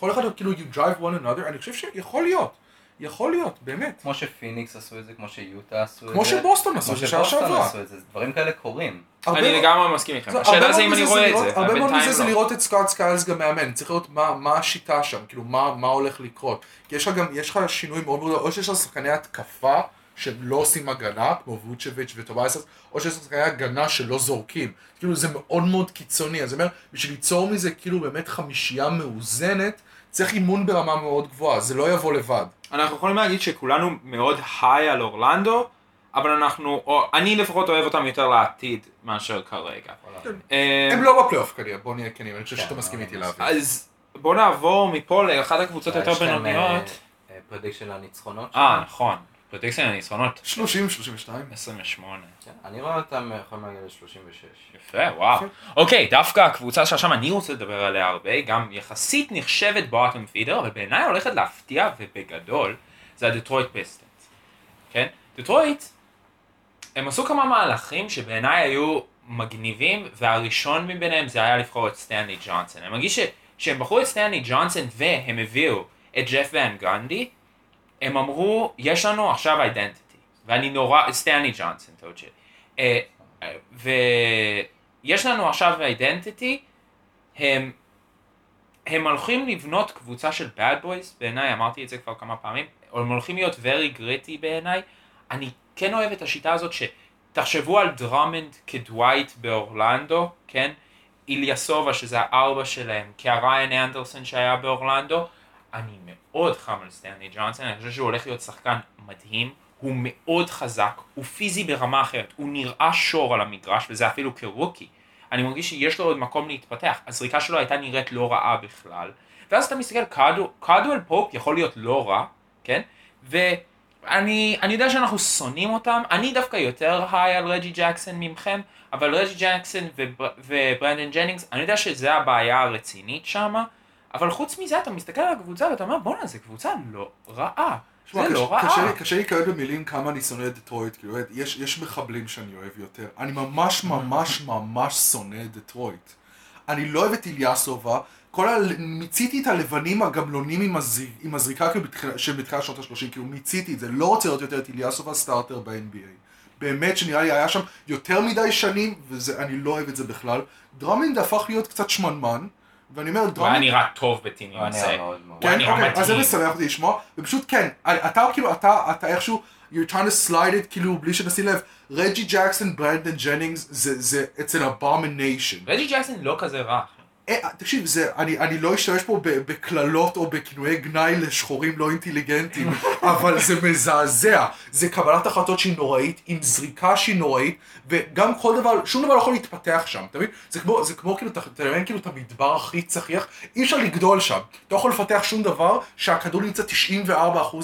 כל אחד כאילו you drive one another, אני חושב שיכול להיות, יכול להיות, באמת. כמו שפיניקס עשו את זה, כמו שיוטה עשו את זה. כמו שבוסטון עשו, כמו זה שעה שבוסטון. עשו את זה, דברים כאלה קורים. אני לגמרי מסכים איתכם. השאלה זה אם אני רואה את זה, הרבה מאוד מזה זה לא. לראות את סקוט סקיילס גם מאמן, צריך לראות מה, מה השיטה שם, כאילו מה, מה הולך לקרות. כי יש לך גם, יש לך שינוי מאוד מאוד, או שיש לך שחקני התקפה שלא עושים הגנה, כמו ווצ'ביץ' וטוביאס, או שיש לך שחקני הגנה שלא זורקים. כאילו זה מאוד מאוד קיצוני, אז אני אומר, בשביל ליצור מזה כאילו באמת חמישייה מאוזנת, צריך אימון ברמה מאוד גבוהה, זה לא יבוא לבד. אנחנו יכולים להגיד שכולנו מאוד high על אורלנדו, אבל אנחנו, או אני לפחות אוהב אותם יותר לעתיד מאשר כרגע. אה, הם לא בפלייאוף כנראה, בוא נהיה כנים, אני חושב כן, שאתה מסכים לא, איתי להבין. אז בוא נעבור מפה לאחת הקבוצות היותר בינוניות. אה, אה, prediction לניצחונות. אה, שלהם. נכון. פרדיקציה לניצחונות. 30, 32. 28. כן, אני רואה אותם יכולים להגיע ל-36. יפה, וואו. אוקיי, דווקא הקבוצה שעכשיו אני רוצה לדבר עליה הרבה, גם יחסית נחשבת bottom feeder, אבל בעיניי הולכת להפתיע ובגדול, זה הדטרויט פיסטונס. כן? דטרויט, הם עשו כמה מהלכים שבעיניי היו מגניבים, והראשון מביניהם זה היה לבחור את סטנלי ג'ונסון. אני מרגיש שכשהם בחרו את סטנלי ג'ונסון והם הביאו את ג'ף ואן גנדי, הם אמרו, יש לנו עכשיו אידנטיטי. ואני נורא, סטנלי ג'ונסון, טעות שלי. אה, אה, ויש לנו עכשיו אידנטיטי, הם, הם הולכים לבנות קבוצה של bad boys, בעיניי, אמרתי את זה כבר כמה פעמים, הם הולכים להיות very gritty בעיניי. אני כן אוהב את השיטה הזאת תחשבו על דרמנד כדווייט באורלנדו, כן? איליאסובה שזה הארבע שלהם, כהריין אנדרסון שהיה באורלנדו, אני מאוד חם על סטנלי ג'ונסון, אני חושב שהוא הולך להיות שחקן מדהים, הוא מאוד חזק, הוא פיזי ברמה אחרת, הוא נראה שור על המגרש, וזה אפילו כרוקי. אני מרגיש שיש לו עוד מקום להתפתח, הזריקה שלו הייתה נראית לא רעה בכלל, ואז אתה מסתכל, קולדו, קולדוול פופ יכול להיות לא רע, כן? ואני אני יודע שאנחנו שונאים אותם, אני דווקא יותר high על רג'י ג'קסון ממכם, אבל רג'י ג'קסון ובר- וברנדן ג'נינגס, אני יודע שזה הבעיה הרצינית שמה, אבל חוץ מזה אתה מסתכל על הקבוצה ואתה אומר בואנה זו קבוצה לא רעה, זה קשה- לא קשה לי- רעה. קשה לי כרגע במילים כמה אני שונא את דטרויט, כאילו, יש, יש מחבלים שאני אוהב יותר. אני ממש ממש ממש שונא את דטרויט. אני לא אוהב את איליאסובה, כל ה... מיציתי את הלבנים הגמלונים עם, הז... עם הזריקה כאילו בתחילה- של בתחילת שנות ה-30, כאילו מיציתי את זה, לא רוצה לראות יותר את איליאסובה starter ב-NBA. באמת שנראה לי היה שם יותר מדי שנים, ואני לא אוהב את זה בכלל. דרמונד הפך להיות קצת שמנמן, ואני אומר, הוא היה דרמונד... נראה טוב ב Team הוא היה נראה USA. מאוד מאוד. הוא היה כן, נראה אוקיי, אז זה מדהים. משמח אותי לשמוע, ופשוט כן, אתה כאילו, אתה, אתה איכשהו, you're trying to slide it, כאילו, בלי שנשים לב, רג'י ג'קסון, ברנדן ג'נינגס, זה, זה, it's an abomination. רג'י ג'קסון לא כזה רע. אחי. אה, תקשיב, זה, אני, אני לא אשתמש פה בקללות או בכינויי גנאי לשחורים לא אינטליגנטים, [LAUGHS] אבל זה מזעזע. זה קבלת החלטות שהיא נוראית, עם זריקה שהיא נוראית, וגם כל דבר, שום דבר לא יכול להתפתח שם, אתה מבין? זה כמו, זה כמו כאילו, אתה מבין כאילו את המדבר הכי צחיח, אי אפשר לגדול שם. אתה לא יכול לפתח שום דבר שהכדור נמצא 94%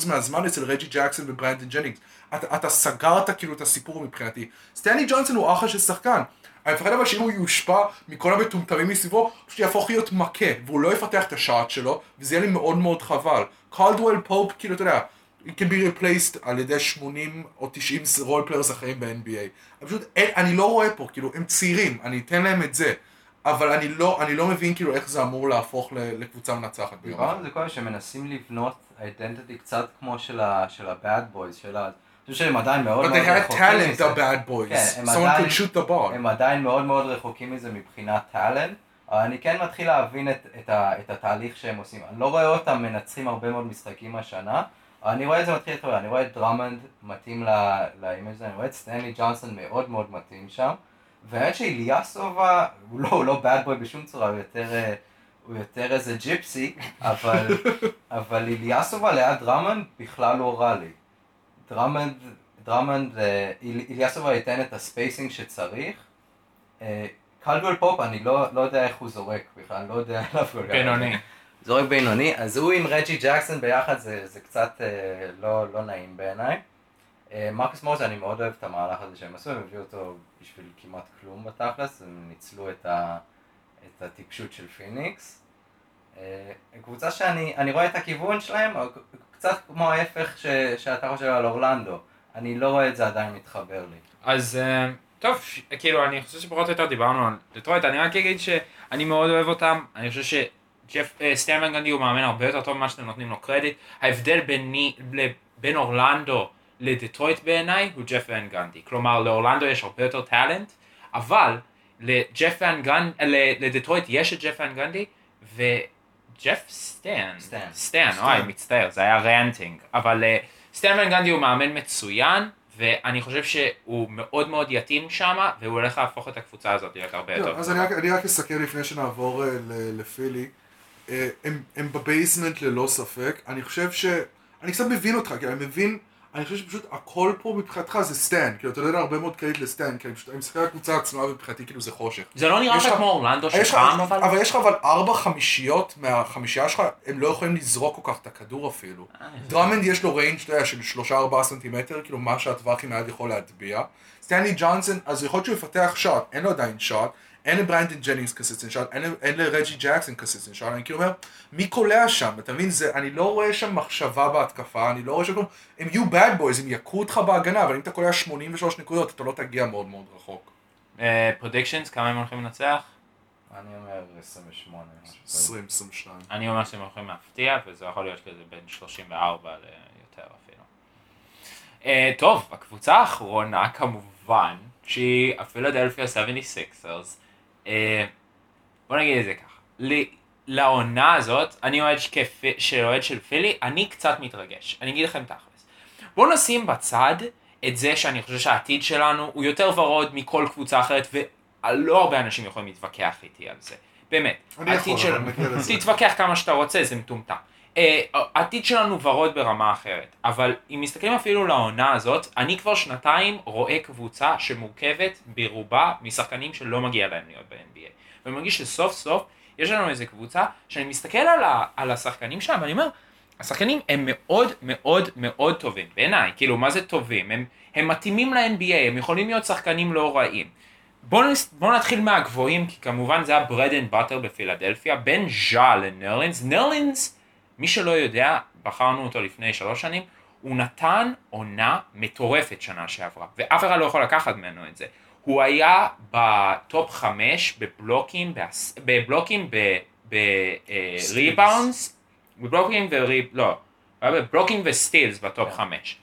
מהזמן אצל רג'י ג'קסון וברנדן ג'נינגס. אתה, אתה סגרת כאילו את הסיפור מבחינתי. סטנלי ג'ונסון הוא אחלה של שחקן. אני מפחד אבל שאם הוא יושפע מכל המטומטמים מסביבו, פשוט יהפוך להיות מכה, והוא לא יפתח את ה shot שלו, וזה יהיה לי מאוד מאוד חבל. קולדוול פופ, כאילו, אתה יודע, he can be replaced על ידי 80 או 90 role players אחרים ב-NBA. אני פשוט, אין, אני לא רואה פה, כאילו, הם צעירים, אני אתן להם את זה, אבל אני לא, אני לא מבין כאילו איך זה אמור להפוך לקבוצה מנצחת. דיברנו זה קודם, שמנסים לבנות identity קצת כמו של ה-bad boys, של ה... אני חושב שהם עדיין מאוד But מאוד they had רחוקים talent, מזה. the bad boys. כן, הם Someone עדיין- could shoot the ball. הם עדיין מאוד מאוד רחוקים מזה מבחינת talent, אני כן מתחיל להבין את, את, ה, את התהליך שהם עושים. אני לא רואה אותם מנצחים הרבה מאוד משחקים השנה, אני רואה את זה מתחיל להתחיל, אני רואה את דרמונד מתאים ל- ל image הזה, אני רואה את סטנלי ג'ונסון מאוד מאוד מתאים שם, והאמת שאיליאסובה, הוא לא, הוא לא bad boy בשום צורה, הוא יותר, אה, הוא יותר איזה gypsy, אבל, [LAUGHS] אבל איליאסובה ליד דרמונד בכלל לא רע לי. דרמונד, דרמונד, אה, איל- איליאסובה ייתן את ה spacing שצריך. אה, קלדוול פופ, אני לא, לא יודע איך הוא זורק בכלל, אני לא יודע [LAUGHS] עליו כל כך. בינוני. זורק בינוני, אז הוא עם רג'י ג'קסון ביחד זה, זה קצת אה, לא, לא נעים בעיניי. מרקוס מורס, אני מאוד אוהב את המהלך הזה שהם עשו, הם הביאו אותו בשביל כמעט כלום בתכלס, הם ניצלו את, ה, את הטיפשות של פיניקס. קבוצה שאני אני רואה את הכיוון שלהם, קצת כמו ההפך ש, שאתה חושב על אורלנדו. אני לא רואה את זה עדיין מתחבר לי. אז אה, טוב, ש- כאילו אני חושב שפחות או יותר דיברנו על דטרויט, אני רק אגיד שאני מאוד אוהב אותם, אני חושב שג'ף אה, סטן ון גנדי הוא מאמן הרבה יותר טוב ממה שאתם נותנים לו קרדיט, ההבדל ביני, בין אורלנדו לדטרויט בעיניי הוא ג'ף ון גנדי, כלומר לאורלנדו יש הרבה יותר talent, אבל לג'ף ון גנדי, לדטרויט יש את ג'ף ון גנדי, וג'ף סטן, סטן. סטן. אוי מצטער, זה היה ranting, אבל אה, סטן ון גנדי הוא מאמן מצוין, ואני חושב שהוא מאוד מאוד יתאים שם, והוא הולך להפוך את הקבוצה הזאת להיות הרבה יותר לא, אז אני רק, אסכם לפני שנעבור אה, לפילי. אה, הם, הם ב basement ללא ספק. אני חושב ש... אני קצת מבין אותך, כי אני מבין... אני חושב שפשוט הכל פה מבחינתך זה סטן. כאילו, אתה יודע הרבה מאוד קרדיט לסטן, כי אני מסתכל על הקבוצה עצמה ומבחינתי כאילו זה חושך. זה לא נראה לך כמו אורלנדו יש לך, שפעם אבל? אבל יש לך אבל ארבע חמישיות מהחמישייה שלך, הם לא יכולים לזרוק כל כך את הכדור אפילו. אה, דרמונד יש לו range של שלושה ארבעה סנטימטר, כאילו מה שהטווח עם היד יכול להטביע. סטנלי ג'ונסון, אז יכול להיות שהוא יפתח shot, אין לו עדיין shot, אין לברנדן ג'נינגס consistent shot, אין, אין לרג'י ג'קסון consistent shot, אני כאילו אומר, מי קולע שם, אתה מבין, זה, אני לא רואה שם מחשבה בהתקפה, אני לא רואה שם כלום, הם יהיו bad boys, הם יכו אותך בהגנה, אבל אם אתה קולע 83 נקודות, אתה לא תגיע מאוד מאוד רחוק. predictions, כמה הם הולכים לנצח? אני אומר 28. משהו כזה. 20, 22. אני אומר שהם הולכים להפתיע, וזה יכול להיות כזה בין 34 ליותר אפילו. אה, טוב, הקבוצה האחרונה כמובן, שהיא הפילדלפיה 76ers. אה, בוא נגיד את זה ככה. לעונה הזאת, אני אוהד של אוהד של פילי, אני קצת מתרגש. אני אגיד לכם תכלס. בואו נשים בצד את זה שאני חושב שהעתיד שלנו הוא יותר ורוד מכל קבוצה אחרת, ולא הרבה אנשים יכולים להתווכח איתי על זה. באמת. אני יכול, אבל נגיע לזה. תתווכח כמה שאתה רוצה, זה מטומטם. אה, העתיד שלנו ורוד ברמה אחרת, אבל אם מסתכלים אפילו לעונה הזאת, אני כבר שנתיים רואה קבוצה שמורכבת ברובה משחקנים שלא מגיע להם להיות ב-NBA. ואני מרגיש שסוף סוף יש לנו איזה קבוצה שאני מסתכל על, ה, על השחקנים שלהם ואני אומר, השחקנים הם מאוד מאוד מאוד טובים, בעיניי, כאילו מה זה טובים? הם, הם מתאימים ל-NBA, הם יכולים להיות שחקנים לא רעים. בואו נס... בוא נתחיל מהגבוהים, כי כמובן זה ה-bread and butter בפילדלפיה, בין ז'ה לנרלינס. נרלינס, מי שלא יודע, בחרנו אותו לפני שלוש שנים, הוא נתן עונה מטורפת שנה שעברה, ואף אחד לא יכול לקחת ממנו את זה. הוא היה בטופ חמש בבלוקים, באס... בבלוקים, ב rebounds, בבלוקים וריב... לא, הוא היה בבלוקים ו steals בטופ חמש.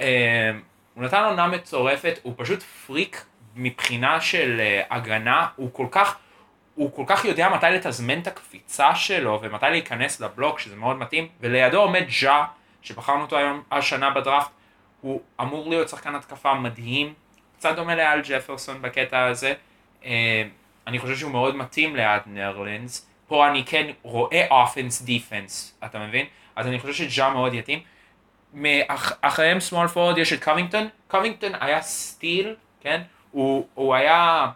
אה, הוא נתן עונה מטורפת, הוא פשוט פריק מבחינה של אה, הגנה, הוא כל כך, הוא כל כך יודע מתי לתזמן את הקפיצה שלו ומתי להיכנס לבלוק, שזה מאוד מתאים, ולידו עומד ג'ה, שבחרנו אותו היום השנה בדראפט, הוא אמור להיות שחקן התקפה מדהים, קצת דומה לאל ג'פרסון בקטע הזה, אה, אני חושב שהוא מאוד מתאים ליד נרלנס, פה אני כן רואה offense defense, אתה מבין? אז אני חושב שג'ה מאוד יתאים. אחריהם small forward יש את קווינגטון, קווינגטון היה steal, כן? הוא, הוא היה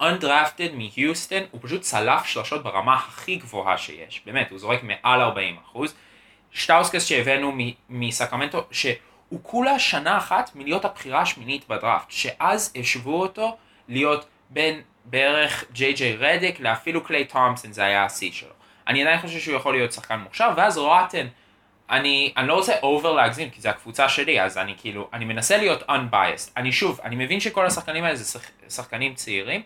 undrafted מהיוסטון, הוא פשוט צלף שלשות ברמה הכי גבוהה שיש, באמת, הוא זורק מעל 40 אחוז. שטאוסקס שהבאנו מסקרמנטו, שהוא כולה שנה אחת מלהיות הבחירה השמינית בדראפט, שאז השוו אותו להיות בין בערך ג'יי ג'יי רדיק לאפילו קליי תומפסון, זה היה השיא שלו. אני עדיין חושב שהוא יכול להיות שחקן מוכשר, ואז רוטן, אני, אני לא רוצה over להגזים, כי זה הקבוצה שלי, אז אני כאילו, אני מנסה להיות unbiased. אני שוב, אני מבין שכל השחקנים האלה זה שח, שחקנים צעירים.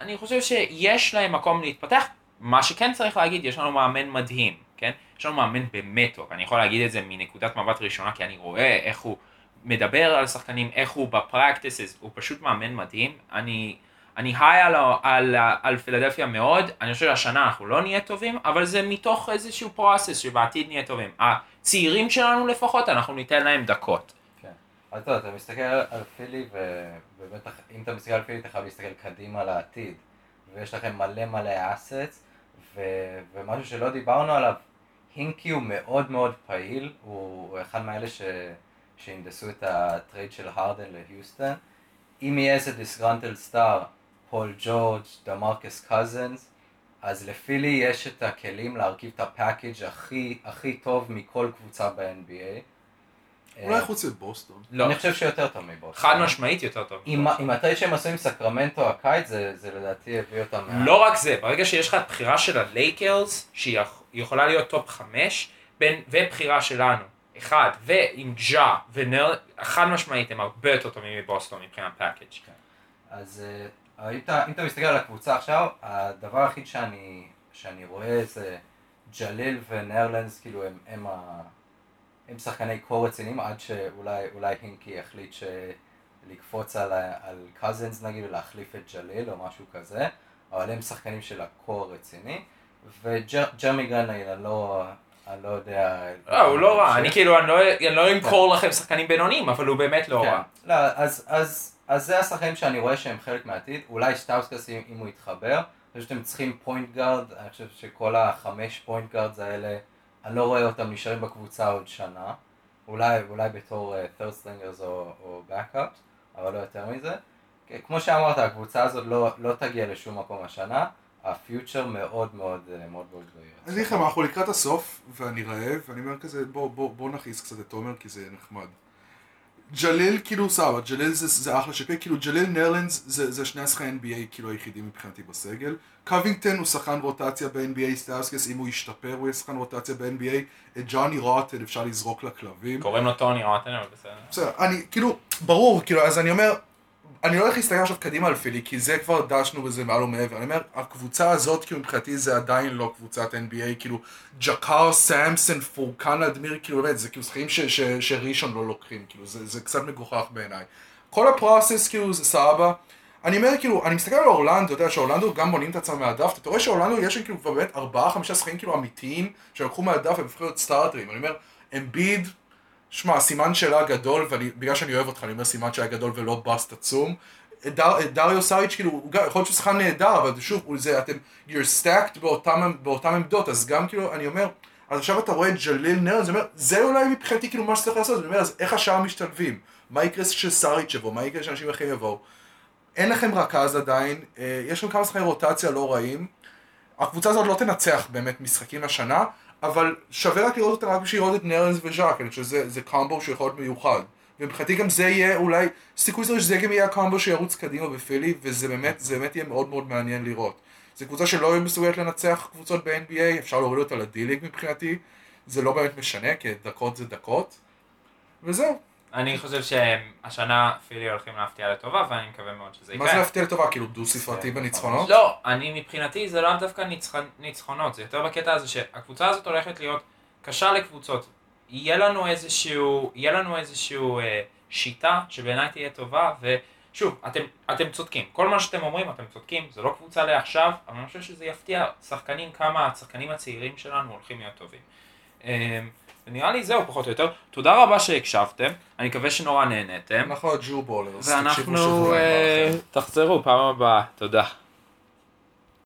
אני חושב שיש להם מקום להתפתח. מה שכן צריך להגיד, יש לנו מאמן מדהים, כן? יש לנו מאמן באמת טוב. אני יכול להגיד את זה מנקודת מבט ראשונה, כי אני רואה איך הוא מדבר על שחקנים, איך הוא בפרקטיסס, הוא פשוט מאמן מדהים. אני, אני היי על, על, על פילדלפיה מאוד, אני חושב שהשנה אנחנו לא נהיה טובים, אבל זה מתוך איזשהו פרוסס שבעתיד נהיה טובים. הצעירים שלנו לפחות, אנחנו ניתן להם דקות. אז טוב, אתה מסתכל על פילי, ו- ובטח, אם אתה מסתכל על פילי, אתה חייב להסתכל קדימה לעתיד. ויש לכם מלא מלא assets, ו- ומשהו שלא דיברנו עליו, הינקי הוא מאוד מאוד פעיל, הוא הוא אחד מאלה ש- שהנדסו את הטרייד של הרדן להיוסטון. אם יהיה איזה disgruntled star, פול ג'ורג', דמרקס קזנס, אז לפילי יש את הכלים להרכיב את ה package הכי הכי טוב מכל קבוצה ב-NBA. אולי חוץ מבוסטון. לא, אני חושב שיותר טוב מבוסטון. חד משמעית יותר טוב. עם עם הטרייד שהם עשו עם סקרמנטו הקיץ, זה זה לדעתי הביא אותם... מה- לא רק זה, ברגע שיש לך את בחירה של הלייקרס, שהיא יכ- יכולה להיות טופ חמש, בין, ובחירה שלנו, אחד, ועם ג'ה ונר, חד משמעית הם הרבה יותר טובים מבוסטון מבחינת package. אז אה, אם אתה, אם אתה מסתכל על הקבוצה עכשיו, הדבר היחיד שאני, שאני רואה זה ג'ליל ונרלנס, כאילו הם, הם, ה, הם שחקני כה רציניים, עד שאולי אולי הינקי יחליט. לקפוץ על, על קזנס נגיד, ולהחליף את ג'ליל או משהו כזה, אבל הם שחקנים של הכה רציני, וג'רמי גרנט נגיד, אני לא, אני לא יודע... לא, הוא לא רע, אני כאילו, אני לא- לא אמכור לכם שחקנים בינוניים, אבל הוא באמת לא כן. רע. לא, אז, אז, אז זה השחקנים שאני רואה שהם חלק מהעתיד, אולי שטאוסקס אם, אם הוא יתחבר, אני חושב שאתם צריכים point guard, אני חושב שכל החמש point guards האלה, אני לא רואה אותם נשארים בקבוצה עוד שנה, אולי, אולי בתור uh, third stringers או, או backups, אבל לא יותר מזה. כמו שאמרת, הקבוצה הזאת לא, לא תגיע לשום מקום השנה, ה future מאוד מאוד אה, מאוד מאוד גבוה. אני אגיד לכם, אנחנו לקראת הסוף, ואני רעב, ואני אומר כזה, בוא, בוא, בוא נכעיס קצת את תומר, כי זה נחמד. ג'ליל, כאילו, סבבה, ג'ליל זה, זה אחלה שקל, כאילו, ג'ליל נרלנס זה, זה שני השחקני NBA, כאילו, היחידים מבחינתי בסגל. קווינגטון הוא שחקן רוטציה ב-NBA, שטאוסקס, אם הוא ישתפר, הוא יהיה שחקן רוטציה ב-NBA. את ג'וני רוטן אפשר לזרוק לכלבים. קוראים לו טוני רוטן, אבל בסדר. בסדר, אני, כאילו, ברור, כאילו, אז אני אומר, אני לא הולך להסתכל עכשיו קדימה על פילי, כי זה כבר דשנו בזה מעל ומעבר. אני אומר, הקבוצה הזאת, כאילו, מבחינתי זה עדיין לא קבוצת NBA, כאילו, ג'קר, סמסון, פורקן, אדמיר, כאילו, באמת, זה כאילו שחקים ש- ש- שראשון לא לוקחים, כאילו, זה, זה קצת מגוחך בעיניי. כל הפרוסס, כאילו, זה סבבה. אני אומר, כאילו, אני מסתכל על אורלנדו, אתה יודע שאורלנדו גם בונים את עצמם מהדף, אתה רואה שאורלנדו יש כאילו כבר באמת ארבעה, חמישה שחקנים כאילו אמיתיים, שלקחו מהדף והם הפכו להיות סטארטרים. אני אומר, אמביד, שמע, סימן שאלה גדול, ובגלל שאני אוהב אותך, אני אומר סימן שאלה גדול ולא באסט עצום. דר, דריו סאריץ', כאילו, יכול להיות שהוא שחקן נהדר, אבל שוב, זה, אתם, you're stacked באותם, באותם עמדות, אז גם כאילו, אני אומר, אז עכשיו אתה רואה את ג'ליל נרס, אני אומר, זה אולי מבחינתי כאילו מה שצריך לעשות, אני אומר, אז איך השאר משתלבים? מה יקרה כשסאריץ' יבוא? מה יקרה כשאנשים אחרים יבואו? אין לכם רכז עדיין, אה, יש לכם כמה שחקני רוטציה לא רעים. הקבוצה הזאת לא תנצח באמת משחקים השנה, אבל שווה רק לראות אותה רק בשביל לראות את נרנס וז'אק, אני חושב שזה זה קומבו שיכול להיות מיוחד. ומבחינתי גם זה יהיה אולי, סיכוי סביר שזה גם יהיה הקומבו שירוץ קדימה בפילי, וזה באמת, זה באמת יהיה מאוד מאוד מעניין לראות. זו קבוצה שלא יהיה מסוגלת לנצח קבוצות ב-NBA, אפשר להוריד אותה לדי-ליג מבחינתי, זה לא באמת משנה, כי דקות זה דקות. וזהו. אני חושב שהשנה פילי הולכים להפתיע לטובה, ואני מקווה מאוד שזה יקרה. מה זה להפתיע לטובה? כאילו דו ספרתי בניצחונות? לא, אני מבחינתי זה לאו דווקא ניצח- ניצחונות, זה יותר בקטע הזה שהקבוצה הזאת הולכת להיות קשה לקבוצות. יהיה לנו איזשהו, יהיה לנו איזשהו אה, שיטה שבעיניי תהיה טובה, ושוב, אתם, אתם צודקים, כל מה שאתם אומרים אתם צודקים, זה לא קבוצה לעכשיו, אבל אני חושב שזה יפתיע שחקנים, כמה השחקנים הצעירים שלנו הולכים להיות טובים. אה, ונראה לי זהו פחות או יותר. תודה רבה שהקשבתם, אני מקווה שנורא נהניתם, אנחנו הג'ו בולרס, תקשיבו ואנחנו שבוע הבא, אה. תחזרו פעם הבאה, תודה.